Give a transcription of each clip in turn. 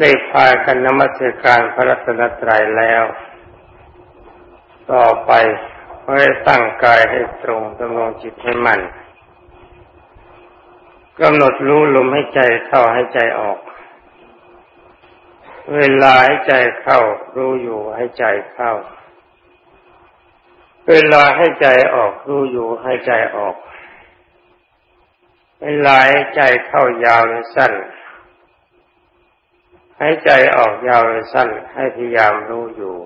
ได้พากันนมัสการพระรัตนตรัยแล้ว ต่อไปให้ตั้งกายให้ตรงดำรงจิตให้มั่นกำหนดรู้ลมให้ใจเข้าให้ใจออก เวลาให้ใจเข้า รู้อยู่ให้ใจเข้า เวลาให้ใจออก รู้อยู่ให้ใจออก เวลาให้ใจเข้ายาวหรือสั้น ให้ใจออกยาวหรือสั้นให้พยายามรู้อยู่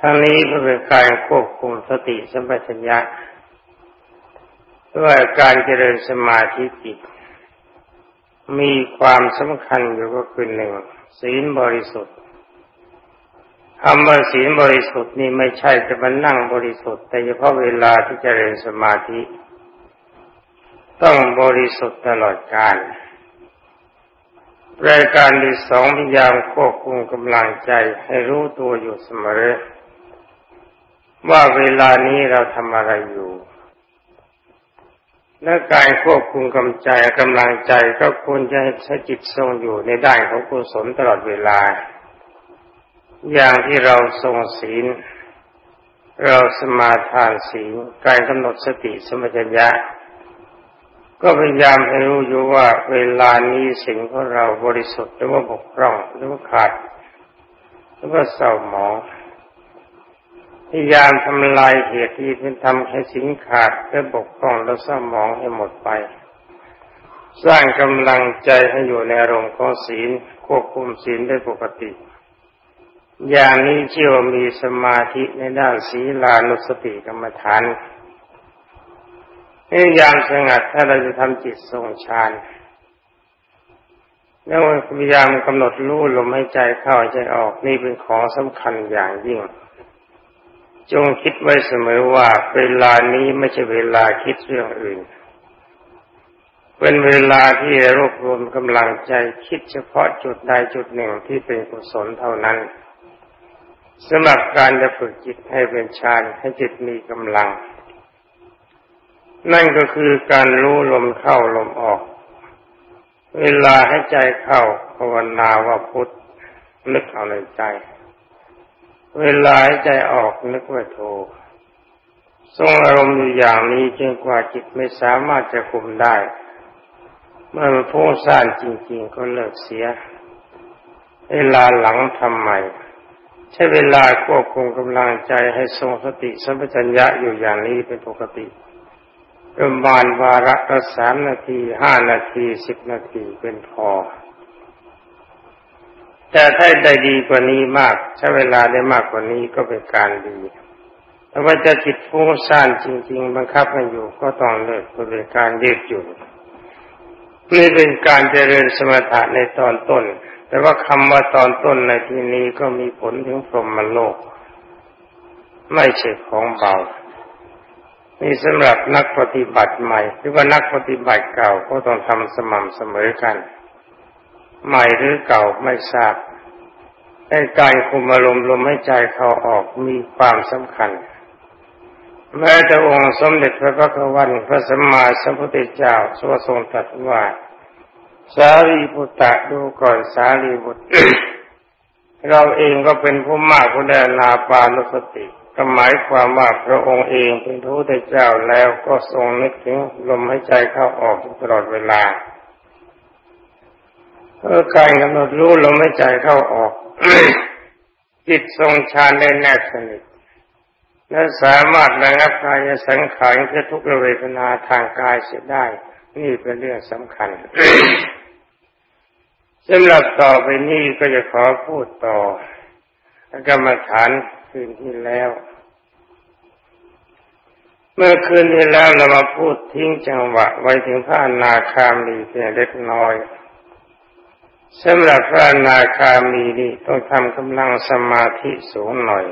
ทั้งนี้เพื่อเป็นการควบคุมสติสัมปชัญญะด้วยการเจริญสมาธิจิต มีความสำคัญอยู่ก็คือหนึ่งศีลบริสุทธิ์คำว่าศีลบริสุทธิ์นี่ไม่ใช่จะมานั่งบริสุทธิ์ แต่เฉพาะเวลาที่เจริญสมาธิ ต้องบริสุทธิ์ตลอดกาล รายการที่สองพยายามควบคุมกำลังใจให้รู้ตัวอยู่เสมอ ว่าเวลานี้เราทำอะไรอยู่ และการควบคุมกำใจกำลังใจก็ควรจะใช้จิตทรงอยู่ในด้านของกุศลตลอดเวลา อย่างที่เราทรงศีล เราสมาทานศีลการกำหนดสติสมัญญะ ก็พยายามให้รู้อยู่ว่าเวลานี้สิ่งของเราบริสุทธิ์หรือว่าบกพร่องหรือว่าขาดหรือว่าเศร้าหมองพยายามทำลายเหตุที่เป็นทำให้สิ่งขาดและบกพร่องและเศร้าหมองให้หมดไป สร้างกำลังใจให้อยู่ในอารมณ์ของศีลควบคุมศีลได้ปกติ อย่างนี้เชื่อว่ามีสมาธิในด้านศีลานุสติกรรมฐาน พยายามสงัดถ้าเราจะทำจิตทรงฌานแล้วพยายามกำหนดรู้ลมหายใจเข้าใจออกนี่เป็นของสำคัญอย่างยิ่ง จงคิดไว้เสมอว่าเวลานี้ไม่ใช่เวลาคิดเรื่องอื่น เป็นเวลาที่รวบรวมกำลังใจคิดเฉพาะจุดใดจุดหนึ่งที่เป็นกุศลเท่านั้นสำหรับการจะฝึกจิตให้เป็นฌานให้จิตมีกำลัง นั่นก็คือการรู้ลมเข้าลมออก เวลาให้ใจเข้าภาวนาว่าพุทธนึกเอาในใจ เวลาให้ใจออกนึกว่าโททรงอารมณ์อยู่อย่างนี้จนกว่าจิตไม่สามารถจะคุมได้ เมื่อมันพุ่งซ่านจริง ๆ ก็เลิกเสีย เวลาหลังทำใหม่ใช้เวลาควบคุมกำลังใจให้ทรงสติสัมปชัญญะอยู่อย่างนี้เป็นปกติ ประมาณวาระละสามนาทีห้านาทีสิบนาทีเป็นพอ แต่ถ้าได้ดีกว่านี้มากใช้เวลาได้มากกว่านี้ก็เป็นการดีแต่ว่าจะจิตฟุ้งซ่านจริง ๆ บังคับมันอยู่ก็ต้องเลิกเป็นการเยืดหยุ่นนี่เป็นการเจริญสมถะในตอนต้น แต่ว่าคำว่าตอนต้นในที่นี้ก็มีผลถึงพรหมโลก ไม่ใช่ของเบา นี่สำหรับนักปฏิบัติใหม่ หรือว่านักปฏิบัติเก่าก็ต้องทำสม่ำเสมอกัน ใหม่หรือเก่าไม่ทราบแต่การคุมอารมณ์ลมให้ใจเขาออกมีความสำคัญ แม้แต่องค์สมเด็จพระพุทธวันพระสัมมาสัมพุทธเจ้าสวทรงตรัสว่า สารีบุตรดูก่อนสารีบุตรเราเองก็เป็นผู้มากผู้ได้ลาปานุสติ ก็หมายความว่าพระองค์เองเป็นพระพุทธเจ้าแล้วก็ทรงนึกถึงลมหายใจเข้าออกตลอดเวลาเพื่อการกำหนดรู้ลมหายใจเข้าออกจิตทรงฌานได้แนบสนิทและสามารถระงับกายสังขารคือทุกเวทนาทางกายเสียได้ นี่เป็นเรื่องสำคัญสำหรับต่อไปนี้ก็จะขอพูดต่อกรรมฐานคืนที่แล้ว เมื่อคืนที่แล้วเรามาพูดทิ้งจังหวะไว้ถึงพระนาคามีเพียงเล็กน้อยสำหรับพระนาคามีนี่ต้องทำกำลังสมาธิสูงหน่อย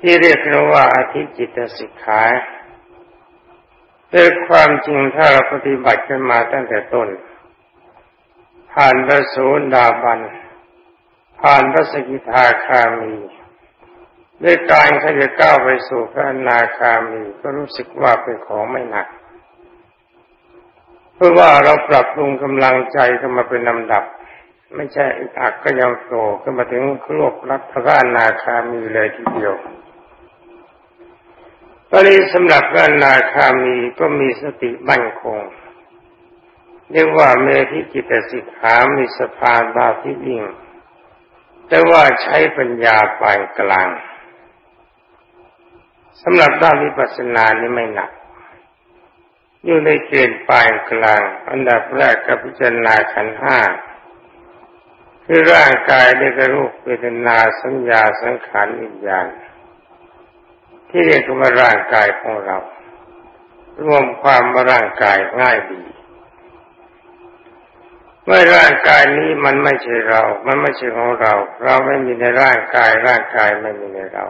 ที่เรียกว่าอธิจิตสิกขาด้วยความจริงถ้าเราปฏิบัติกันมาตั้งแต่ต้น ผ่านพระโสดาบัน ผ่านพระสกิทาคามี ด้วยการเขาจะก้าวไปสู่พระนาคามีก็รู้สึกว่าเป็นของไม่หนัก เพราะว่าเราปรับปรุงกำลังใจขึ้นมาเป็นลำดับ ไม่ใช่อักก็ยังโตขึ้นมาถึงโลกรัตพระนาคามีเลยทีเดียวตอนนี้สำหรับพระนาคามีก็มีสติมั่นคงเรียกว่าเมธิจิตสิกขามีสภาบาที่ยิ่งแต่ว่าใช้ปัญญาปานกลาง สำหรับด้านวิปัสสนานี่ไม่หนัก อยู่ในเกณฑ์ปลานกลาง อันดับแรกกับพิจารณาขันห้าคือร่างกายได้กระรูปเวทนาสัญญาสังขารวิญญาณที่เรียกว่าร่างกายของเรา รวมความว่าร่างกายง่ายดีเมื่อร่างกายนี้มันไม่ใช่เรา มันไม่ใช่ของเรา เราไม่มีในร่างกายร่างกายไม่มีในเรา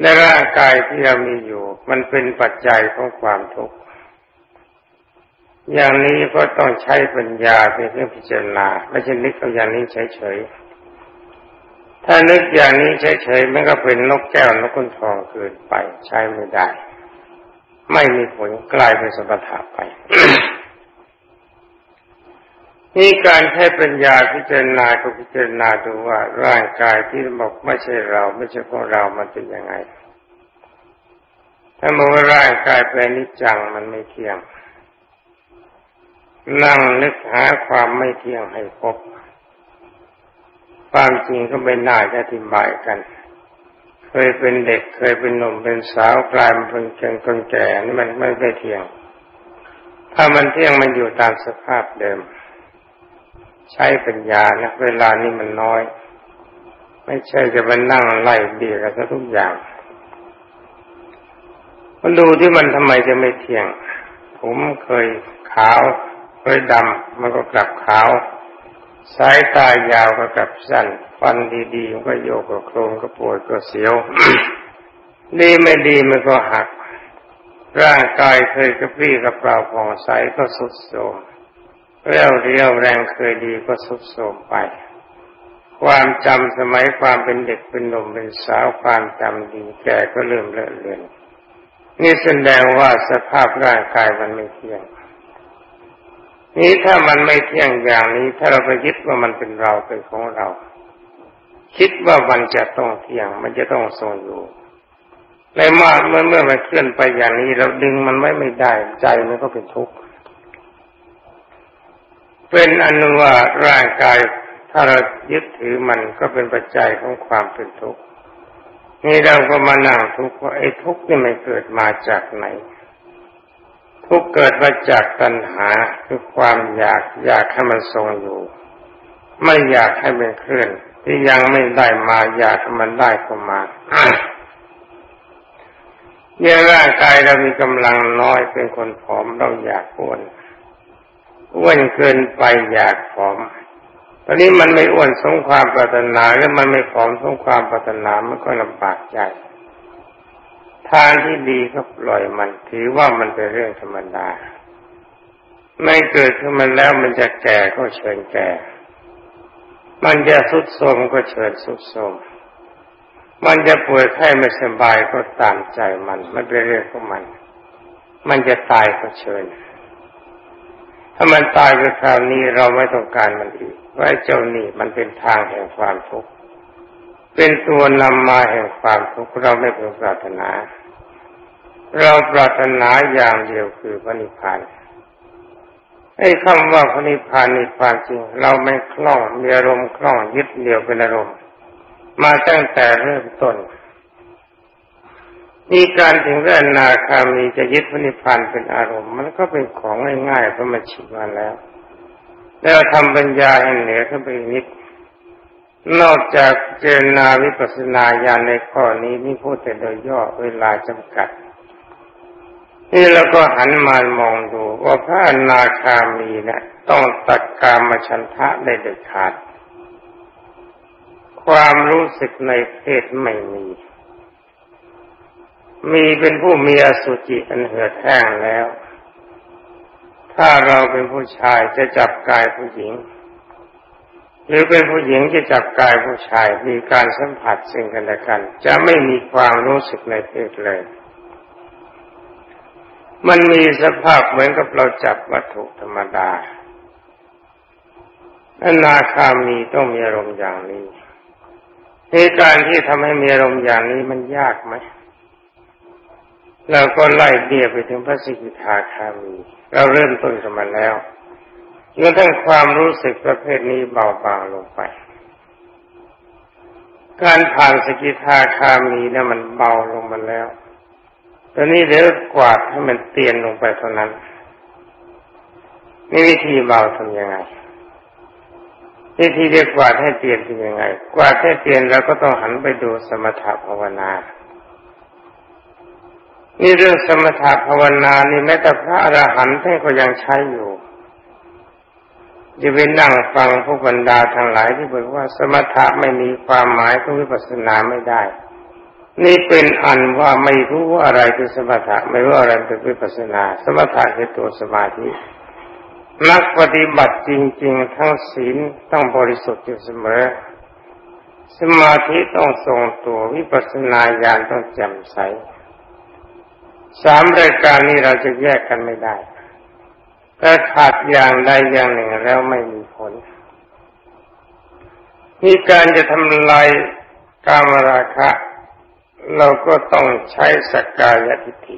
ในร่างกายที่เรามีอยู่ มันเป็นปัจจัยของความทุกข์ อย่างนี้ก็ต้องใช้ปัญญาเป็นเครื่องพิจารณาไม่ใช่นึกเอาอย่างนี้เฉยๆ ถ้านึกอย่างนี้เฉยๆมันก็เป็นนกแก้วนกขุนทองเกินไป ใช้ไม่ได้ ไม่มีผลกลายเป็นสมถะไป นี่การใช้ปัญญาพิจารณาก็พิจารณาดูว่าร่างกายที่บอกไม่ใช่เราไม่ใช่ของเรามันเป็นยังไง ถ้าบอกว่าร่างกายเป็นนิจจังมันไม่เที่ยง นั่งนึกหาความไม่เที่ยงให้พบ ความจริงก็ไม่น่าจะอธิบายกัน เคยเป็นเด็กเคยเป็นหนุ่มเป็นสาวกลายมาเป็นเก่งคนแก่นี่มันไม่ได้เที่ยง ถ้ามันเที่ยงมันอยู่ตามสภาพเดิม ใช้ปัญญานะเวลานี้มันน้อย ไม่ใช่จะมานั่งไล่เบียกันทุกอย่างมันดูที่มันทำไมจะไม่เที่ยง ผมเคยขาวเคยดำมันก็กลับขาว สายตายาวก็กลับสั้น ฟันดีๆมันก็โยกก็โครงก็ปวดก็เสียวดีไม่ดีมันก็หัก ร่างกายเคยกระปรี้กระเปร่าผ่องใสก็สุดโทรม เรียวเรียวแรงเคยดีก็สุดโทมไป ความจำสมัยความเป็นเด็กเป็นหนุ่มเป็นสาวความจำดีแก่ก็เริ่มเลอะเลือนนี่แสดงว่าสภาพร่างกายมันไม่เที่ยง นี้ถ้ามันไม่เที่ยงอย่างนี้ ถ้าเราไปยึดว่ามันเป็นเราเป็นของเรา คิดว่ามันจะต้องเที่ยง มันจะต้องทรงอยู่ในเมื่อเมื่อเมื่อมันเคลื่อนไปอย่างนี้ เราดึงมันไว้ไม่ได้ใจมันก็เป็นทุกข์ เป็นอนุว่าร่างกายถ้าเรายึดถือมันก็เป็นปัจจัยของความเป็นทุกข์นี่เราก็มานั่งทุกข์ว่าไอ้ทุกข์นี่มันเกิดมาจากไหน ทุกข์เกิดมาจากตัณหาคือความอยากอยากให้มันทรงอยู่ ไม่อยากให้มันเคลื่อน ที่ยังไม่ได้มาอยากให้มันได้เข้ามาเนี่ยร่างกายเรามีกำลังน้อยเป็นคนผอมเราอยากอ้วน อ้วนเกินไปอยากผอม ตอนนี้มันไม่อ้วนสงความปรารถนาหรือมันไม่ผอมสงความปรารถนามันก็ลำบากใจทางที่ดีก็ปล่อยมันถือว่ามันเป็นเรื่องธรรมดา ไม่เกิดขึ้นมาแล้วมันจะแก่ก็เชิญแก่ มันจะสุดโทมก็เชิญสุดโทมมันจะป่วยไข้ไม่สบายก็ตามใจมัน มันเป็นเรื่องของมัน มันจะตายก็เชิญ ถ้ามันตายไปคราวนี้เราไม่ต้องการมันอีกว่าเจ้านี่มันเป็นทางแห่งความทุกข์เป็นตัวนำมาแห่งความทุกข์เราไม่เป็นปรารถนา เราปรารถนาอย่างเดียวคือพระนิพพานไอ้คำว่าพระนิพพานนี่ความจริง เราไม่คล่องมีอารมณ์คล่องยึดเดียวเป็นอารมณ์ มาตั้งแต่เริ่มต้น มีการถึงเรื่องนาคามีจะยึดพระนิพพานเป็นอารมณ์ มันก็เป็นของง่ายๆเพราะมันชินมาแล้ว แล้วทำปัญญาให้เหนือขึ้นไปนิดนอกจากเจรนาวิปัสนาญาณในข้อนี้นี่พูดแต่โดยย่อเวลาจำกัด นี่เราก็หันมามองดู ว่าพระอนาคามีเนะี่ยต้องตัดกามชันทะได้เด็ดขาด ความรู้สึกในเพศไม่มี มีเป็นผู้มีอสุจิอันเหือดแห้งแล้ว ถ้าเราเป็นผู้ชายจะจับกายผู้หญิง หรือเป็นผู้หญิงจะจับกายผู้ชายมีการสัมผัสสิ่งกันและกัน จะไม่มีความรู้สึกในเพศเลย มันมีสภาพเหมือนกับเราจับวัตถุธรรมดาอนาคามีต้องมีอารมณ์อย่างนี้ในการที่ทำให้มีอารมณ์อย่างนี้มันยากไหม เราก็ไล่เบี้ยไปถึงพระสิกิทาคามี เราเริ่มต้นกันมาแล้วจนทั้งความรู้สึกประเภทนี้เบาบางลงไป การผ่านสกิทาคามีนะมันเบาลงมาแล้ว ตอนนี้เดี๋ยวกวาดให้มันเตียนลงไปเท่านั้นนี่วิธีเบาทำยังไง วิธีเรียกกวาดให้เตียนเป็นยังไง กวาดให้เตียนเราก็ต้องหันไปดูสมถะภาวนา นี่เรื่องสมถะภาวนานี่แม้แต่พระอรหันต์ท่านก็ยังใช้อยู่จะไปนั่งฟังพวกบรรดาทั้งหลายที่บอกว่าสมถะไม่มีความหมายของวิปัสสนาไม่ได้ นี่เป็นอันว่าไม่รู้ว่าอะไรคือสมถะไม่รู้อะไรเป็นวิปัสสนา สมถะคือตัวสมาธินักปฏิบัติจริง ๆ ทั้งศีลต้องบริสุทธิ์อยู่เสมอ สมาธิต้องทรงตัววิปัสสนาญาณต้องแจ่มใส สามรายการนี้เราจะแยกกันไม่ได้ถ้าขาดอย่างใดอย่างหนึ่งแล้วไม่มีผลมีการจะทำลายกามราคะ เราก็ต้องใช้สกกายทิฏฐิ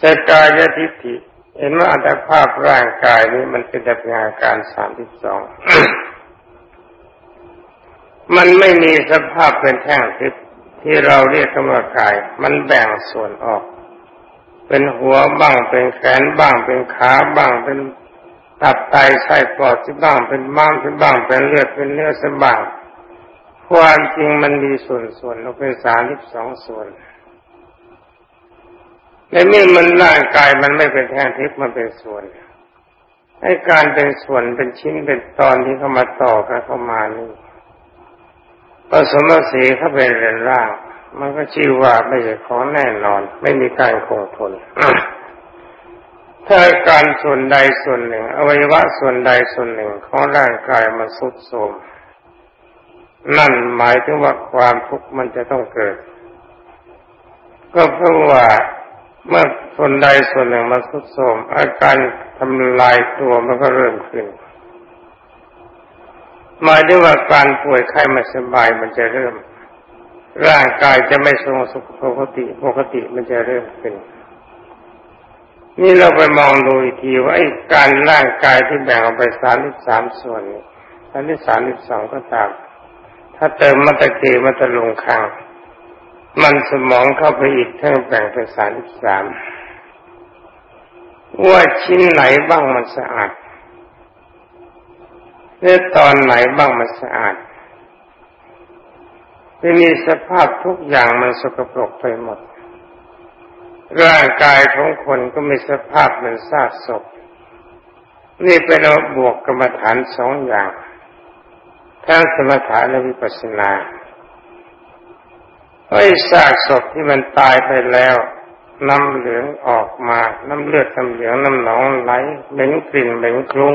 สกกายทิฏฐิเห็นว่าอัตภาพร่างกายนี้มันเป็นแต่เพียงอาการสามสิบสอง มันไม่มีสภาพเป็นแท่งทิพย์ ที่เราเรียกว่ากาย มันแบ่งส่วนออก เป็นหัวบ้างเป็นแขนบ้างเป็นขาบ้างเป็นตับไตไส้ปอดที่บ้างเป็นม้ามที่บ้างเป็นเลือดเป็นเนื้อสบ้างความจริงมันมีส่วนส่วนเราเป็นสามที่สองส่วนในเมื่อมันร่างกายมันไม่เป็นแท่งทิพย์มันเป็นส่วนให้การเป็นส่วนเป็นชิ้นเป็นตอนที่เข้ามาต่อกันเข้ามานี่ ผสมสีเขาเป็นเรือนร่าง มันก็ชื่อว่าไม่ใช่ของแน่นอน ไม่มีการคงทนถ้าการส่วนใดส่วนหนึ่ง อวัยวะส่วนใดส่วนหนึ่งของร่างกายมันสุดโทรมนั่นหมายถึงว่าความทุกข์มันจะต้องเกิด ก็เพราะว่าเมื่อส่วนใดส่วนหนึ่งมันสุดโทรมอาการทำลายตัวมันก็เริ่มขึ้น หมายถึงว่าการป่วยไข้ไม่สบายมันจะเริ่ม ร่างกายจะไม่ทรงสุขปกติปกติมันจะเริ่มขึ้นนี่เราไปมองดูอีกทีว่าไอ้การร่างกายที่แบ่งออกไปสามสิบสามส่วนนี้สามสิบสามสิบสองก็ตาม ถ้าเติมมัตะเกมัตะลงคางมันสมองเข้าไปอีกทั้งแบ่งเป็นสามสิบสามว่าชิ้นไหนบ้างมันสะอาด เนื้อตอนไหนบ้างมันสะอาดจะมีสภาพทุกอย่างมันสกปรกไปหมด ร่างกายของคนก็มีสภาพเหมือนซากศพ นี่เป็นเอาบวกกรรมฐานสองอย่างทั้งสมถะและวิปัสสนาไอ้ซากศพที่มันตายไปแล้ว น้ำเหลืองออกมา น้ำเลือดน้ำเหลืองน้ำหนองไหลเหม็นกลิ่นเหม็นคลุ้ง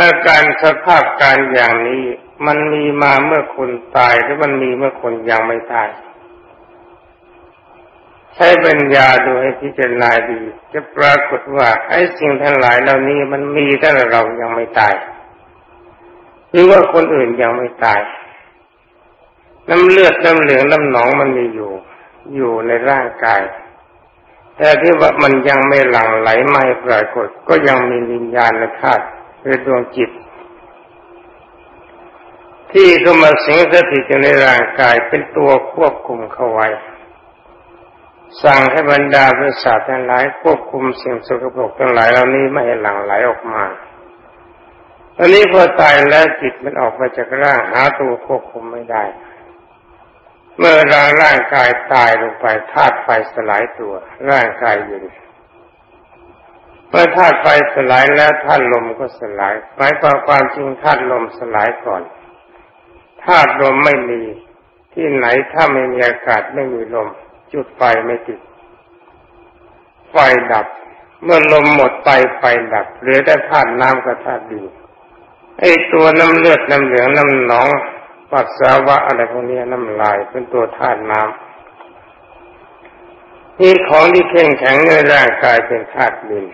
อาการสภาพการอย่างนี้มันมีมาเมื่อคนตายหรือมันมีเมื่อคนยังไม่ตาย ใช้ปัญญาดูให้พิจารณาดี จะปรากฏว่าไอ้สิ่งทั้งหลายเหล่านี้มันมีแต่เรายังไม่ตาย หรือว่าคนอื่นยังไม่ตาย น้ำเลือดน้ำเหลืองน้ำหนองมันมีอยู่ อยู่ในร่างกายแต่ที่ว่ามันยังไม่หลั่งไหลไม่ปรากฏ ก็ยังมีวิญญาณธาตุ คือดวงจิต ที่เข้ามาสิงสถิตอยู่ในร่างกายเป็นตัวควบคุมเขาไว้ สั่งให้บรรดาประสาททั้งหลายควบคุมสิ่งสกปรกทั้งหลายเหล่านี้ไม่ให้หลั่งไหลออกมาตอนนี้พอตายแล้วจิตมันออกมาจากร่างหาตัวควบคุมไม่ได้ เมื่อร่างร่างกายตายลงไปธาตุไฟสลายตัว ร่างกายเย็น เมื่อธาตุไฟสลายแล้วธาตุลมก็สลายหมายความความจริงธาตุลมสลายก่อนธาตุลมไม่มีที่ไหนถ้าไม่มีอากาศไม่มีลม จุดไฟไม่ติด ไฟดับ เมื่อลมหมดไปไฟดับเหลือแต่ธาตุน้ำกับธาตุดินไอ้ตัวน้ำเลือดน้ำเหลืองน้ำหนองปัสสาวะอะไรพวกนี้น้ำลายเป็นตัวธาตุน้ำนี่ของที่แข็งแข็งในร่างกายเป็นธาตุดิน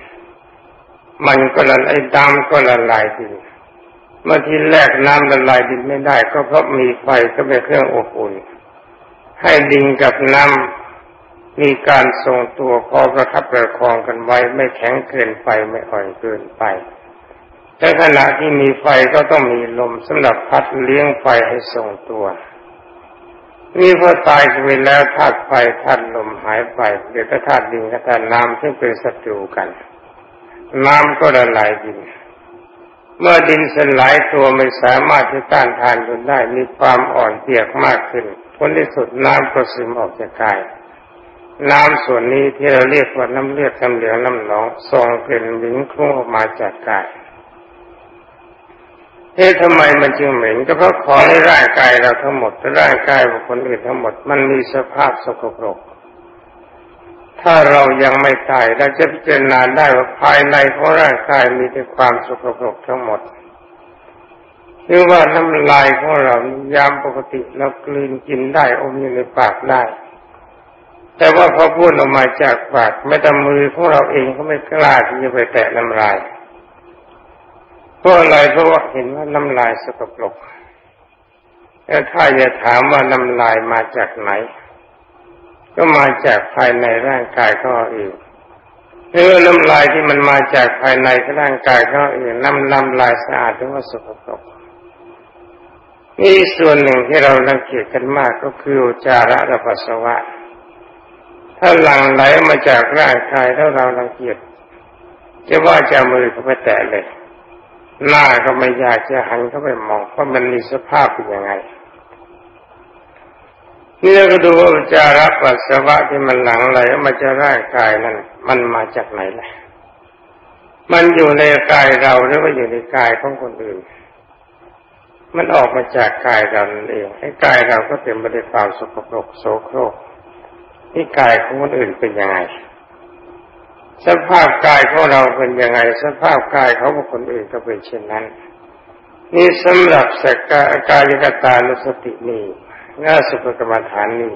มันก็ละลายดำก็ละลายดินเมื่อทีแรกน้ำละลายดินไม่ได้ ก็เพราะมีไฟก็เป็นเครื่องอบอุ่น ให้ดินกับน้ำมีการทรงตัวพอประคับประคองกันไว้ไม่แข็งเกินไปไม่อ่อนเกินไปแต่ขณะที่มีไฟก็ต้องมีลมสำหรับพัดเลี้ยงไฟให้ทรงตัวนี่พอตายไปแล้วธาตุไฟธาตุลมหายไปเดี๋ยวธาตุดินกับธาตุน้ำซึ่งเป็นศัตรูกัน น้ำก็ละลายดิน เมื่อดินสลายตัวไม่สามารถที่ต้านทานจนได้มีความอ่อนเปียกมากขึ้นผลที่สุดน้ำก็ซึมออกจากกาย น้ำส่วนนี้ที่เราเรียกว่าน้ำเลือดน้ำเหลืองน้ำหนองส่งกลิ่นหวิงคลุ้งออกมาจากกายเอ๊ะทำไมมันจึงเหม็นก็เพราะของในร่างกายเราทั้งหมดร่างกายของคนอื่นทั้งหมด มันมีสภาพสกปรก ถ้าเรายังไม่ตายเราจะพิจารณาได้ว่าภายในของร่างกายมีแต่ความสกปรกทั้งหมดหรือว่าน้ำลายของเรายามปกติเรากลืนกินได้อมอยู่ในปากได้ แต่ว่าพอพูดออกมาจากปากไม่แต่มือของเราเองก็ไม่กล้าที่จะไปแตะน้ำลายเพราะอะไรเพราะว่าเห็นว่าน้ำลายสกปรกแต่ถ้าจะถามว่าน้ำลายมาจากไหน ก็มาจากภายในร่างกายเขาเองเนื้อน้ำลายที่มันมาจากภายในร่างกายเขาเองน้ำน้ำลายสะอาดหรือว่าสกปรกนี่ส่วนหนึ่งที่เราลังเกียจกันมากก็คือจาระและปัสสาวะ ถ้าหลั่งไหลมาจากร่างกายถ้าเราลังเกียจจะว่าจะมือเขาไปแตะเลย หน้าก็ไม่อยากจะหันเข้าไปมองว่ามันมีสภาพเป็นยังไง นี่เราก็ดูว่าจาระปัสสาวะที่มันหลังไหลมาจะร่างกายนั้นมันมาจากไหนล่ะ มันอยู่ในกายเราหรือว่าอยู่ในกายของคนอื่น มันออกมาจากกายเราเองไอ้กายเราก็เต็มไปด้วยความสกปรกโสโครกนี่กายของคนอื่นเป็นยังไง สภาพกายของเราเป็นยังไง สภาพกายของคนอื่นก็เป็นเช่นนั้น นี่สำหรับสกกายกตานุสตินี้ ง่าสุภกรรมฐานนี้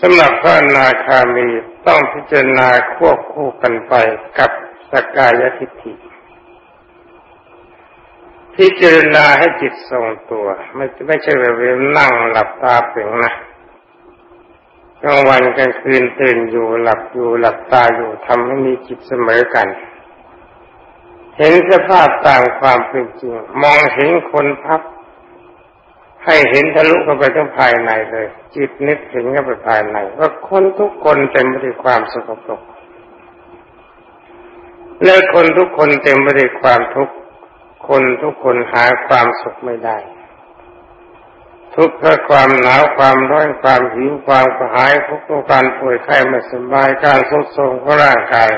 สำหรับพระนาคามีต้องพิจารณาควบคู่กันไปกับสกายทิฏฐิพิจารณาให้จิตทรงตัว ไม่ไม่ใช่แบบนั่งหลับตาเปล่งนะกลางวันกลางคืนตื่นอยู่หลับอยู่หลับตาอยู่ทำให้มีจิตเสมอกัน เห็นสภาพตามความเป็นจริง มองเห็นคนพับ ให้เห็นทะลุเข้าไปทั้งภายในเลย จิตนึกถึงเข้าไปภายในว่าคนทุกคนเต็มไปด้วยความสกปรกและคนทุกคนเต็มไปด้วยความทุกข์คนทุกคนหาความสุขไม่ได้ ทุกข์เพราะความหนาวความร้อนความหิวความกระหายทุกข์เพราะการป่วยไข้ไม่สบายการทุดโทรมของร่างกาย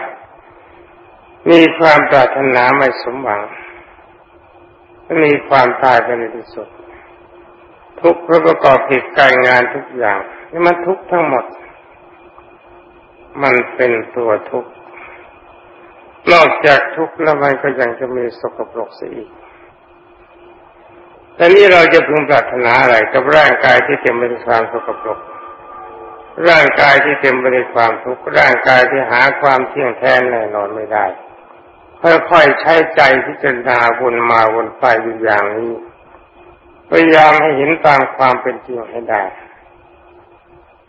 มีความปรารถนาไม่สมหวัง มีความตายเป็นที่สุด ทุกข์เพราะประกอบกิจการงานทุกอย่างนี่มันทุกข์ทั้งหมด มันเป็นตัวทุกข์นอกจากทุกข์แล้วมันก็ยังจะมีสกปรกเสียอีกแต่นี้เราจะพึงปรารถนาอะไรกับร่างกายที่เต็มไปด้วยความสกปรก ร่างกายที่เต็มไปด้วยความทุกข์ ร่างกายที่หาความเที่ยงแท้แน่นอนไม่ได้ ค่อยๆใช้ใจพิจารณาวนมาวนไปอยู่อย่างนี้ พยายามให้เห็นตามความเป็นจริงให้ได้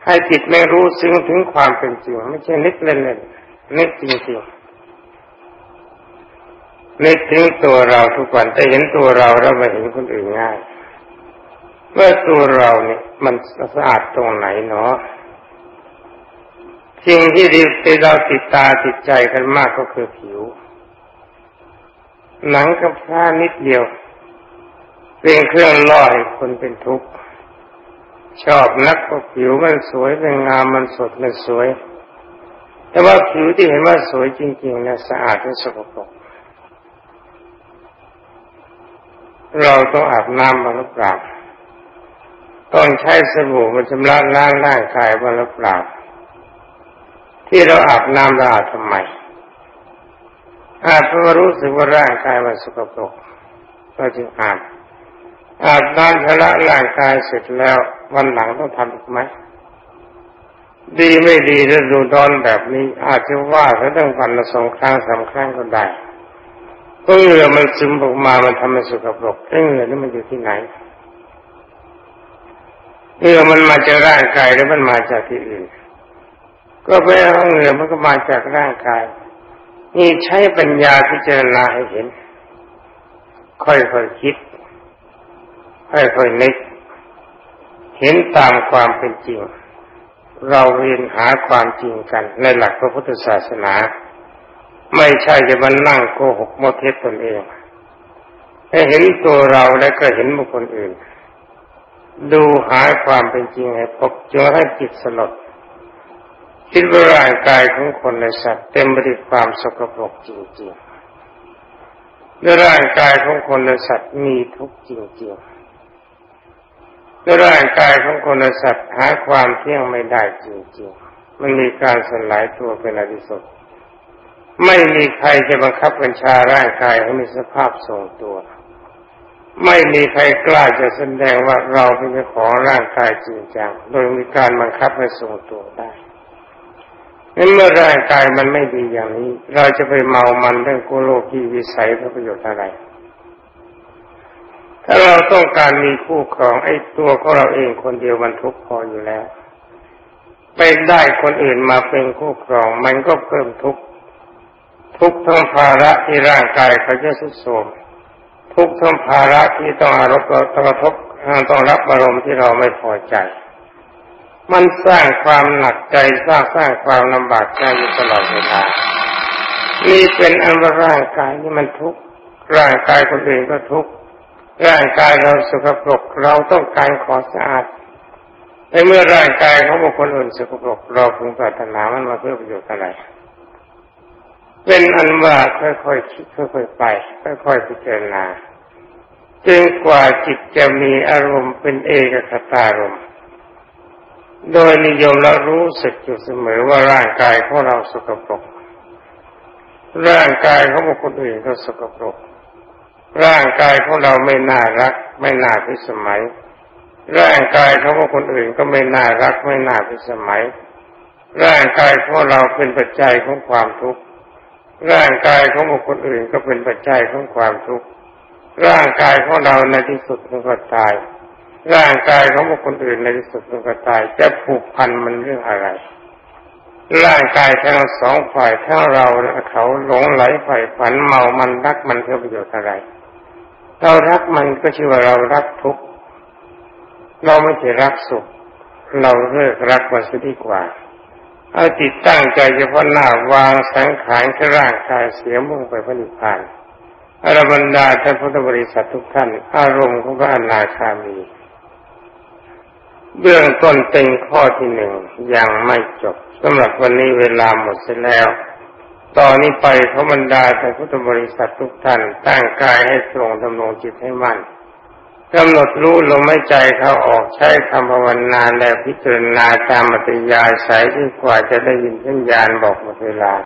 ให้จิตไม่รู้ซึ้งถึงความเป็นจริง ไม่ใช่นึกเล่นๆนึกจริงๆนึกถึงตัวเราทุกวันแต่เห็นตัวเราแล้วไม่เห็นคนอื่นง่ายเมื่อตัวเราเนี่ยมันสะอาดตรงไหนเนาะสิ่งที่ดีที่เราติดตาติดใจกันมากก็คือผิว หนังกับผ้านิดเดียว เป็นเครื่องล่อให้คนเป็นทุกข์ชอบนักก็ผิวมันสวยเป็นงามมันสดมันสวย แต่ว่าผิวที่เห็นว่าสวยจริงๆนะสะอาดและสกปรกเราต้องอาบน้ำมาหรือเปล่าต้องใช้สบู่มาชำระล้างร่างกายมาหรือเปล่าที่เราอาบน้ำเราอาบทำไมอาบเพราะรู้สึกว่าร่างกายมันสกปรกก็จึงอาบ อาบน้ำชำระร่างกายเสร็จแล้ว วันหลังต้องทำอีกไหมดีไม่ดีฤดูร้อนแบบนี้ อาจจะว่าถ้าต้องวันละสองครั้งสามครั้งก็ได้ก็เหงื่อมันซึมออกมามันทำให้สกปรกเหงื่อนี่มันอยู่ที่ไหนเหงื่อมันมาจากร่างกายหรือมันมาจากที่อื่น ก็ไปเอาเหงื่อมันก็มาจากร่างกาย นี่ใช้ปัญญาพิจารณาให้เห็น ค่อยๆค คิดค่อยนึก เห็นตามความเป็นจริง เราเรียนหาความจริงกัน ในหลักพระพุทธศาสนา ไม่ใช่จะมานั่งโกหกโมเทศตนเองให้เห็นตัวเราและก็เห็นบุคคลอื่น ดูหาความเป็นจริงให้พบจนให้จิตสลดคิดว่าร่างกายของคนในสัตว์เต็มไปด้วยความสกปรกจริงๆและร่างกายของคนในสัตว์มีทุกข์จริงๆ และร่างกายของคนและสัตว์หาความเที่ยงไม่ได้จริงๆ มันมีการสลายตัวเป็นอดิสุดไม่มีใครจะบังคับบัญชาร่างกายให้มีสภาพทรงตัว ไม่มีใครกล้าจะแสดงว่าเราเป็นเจ้าของร่างกายจริงจังโดยมีการบังคับให้ทรงตัวได้นั้นเมื่อร่างกายมันไม่ดีอย่างนี้ เราจะไปเมามันเรื่องโกโลกีวิสัยเพื่อประโยชน์อะไร ถ้าเราต้องการมีคู่ครองไอ้ตัวของเราเองคนเดียวมันทุกข์พออยู่แล้วไปได้คนอื่นมาเป็นคู่ครอง มันก็เพิ่มทุกข์ทุกทั้งภาระที่ร่างกายเขาจะสุดโทมทุกทั้งภาระที่ต้องอารมณ์ต้องกระทบต้องรับอารมณ์ที่เราไม่พอใจ มันสร้างความหนักใจสร้างสร้างความลำบากใจอยู่ตลอดเวลานี่เป็นอันว่าร่างกายนี่มันทุกข์ร่างกายคนอื่นก็ทุกข์ ร่างกายเราสกปรกเราต้องการขอสะอาดในเมื่อร่างกายของบุคคลอื่นสกปรกเราพึงปรารถนามันมาเพื่อประโยชน์อะไร เป็นอันว่าค่อยๆคิดค่อยๆไป ค่อยๆพิจารณาจึงกว่าจิตจะมีอารมณ์เป็นเอกคตารมโดยนิยมและรู้สึกอยู่เสมอว่าร่างกายของเราสกปรก ร่างกายของบุคคลอื่นก็สกปรก ร่างกายของเราไม่น่ารัก ไม่น่าพิสมัย ร่างกายของคนอื่นก็ไม่น่ารัก ไม่น่าพิสมัย ร่างกายของเราเป็นปัจจัยของความทุกข์ร่างกายของบุคคลอื่นก็เป็นปัจจัยของความทุกข์ร่างกายของเราในที่สุดมันก็ตาย ร่างกายของบุคคลอื่นในที่สุดมันก็ตาย จะผูกพันมันเรื่องอะไร ร่างกายทั้งสองฝ่ายทั้งเราและเขาหลงไหลฝ่ายฝันเมามันรักมันเพื่อประโยชน์อะไร เรารักมันก็ชื่อว่าเรารักทุกข์เราไม่ใช่รักสุข เราเลิกรักมันซะดีกว่าเอาจิตตั้งใจเฉพาะหน้าวางสังขารแค่ร่างกายเสียมุ่งไปพระนิพพานอรบรรดาท่านพุทธบริษัททุกท่าน อารมณ์ของพระอนาคามี เบื้องต้นเป็นข้อที่หนึ่งยังไม่จบสำหรับวันนี้เวลาหมดเสียแล้ว ตอนนี้ไปขบรรดาแต่พุทธบริษัททุกท่านตั้งกายให้ตรงดำรงจิตให้มั่นกำหนดรู้ลมหายใจเขาออกใช้คำภาวนาแล้วพิจารณาตามมัตยาสายที่กว่าจะได้ยินสัญญาณบอกหมดเวลา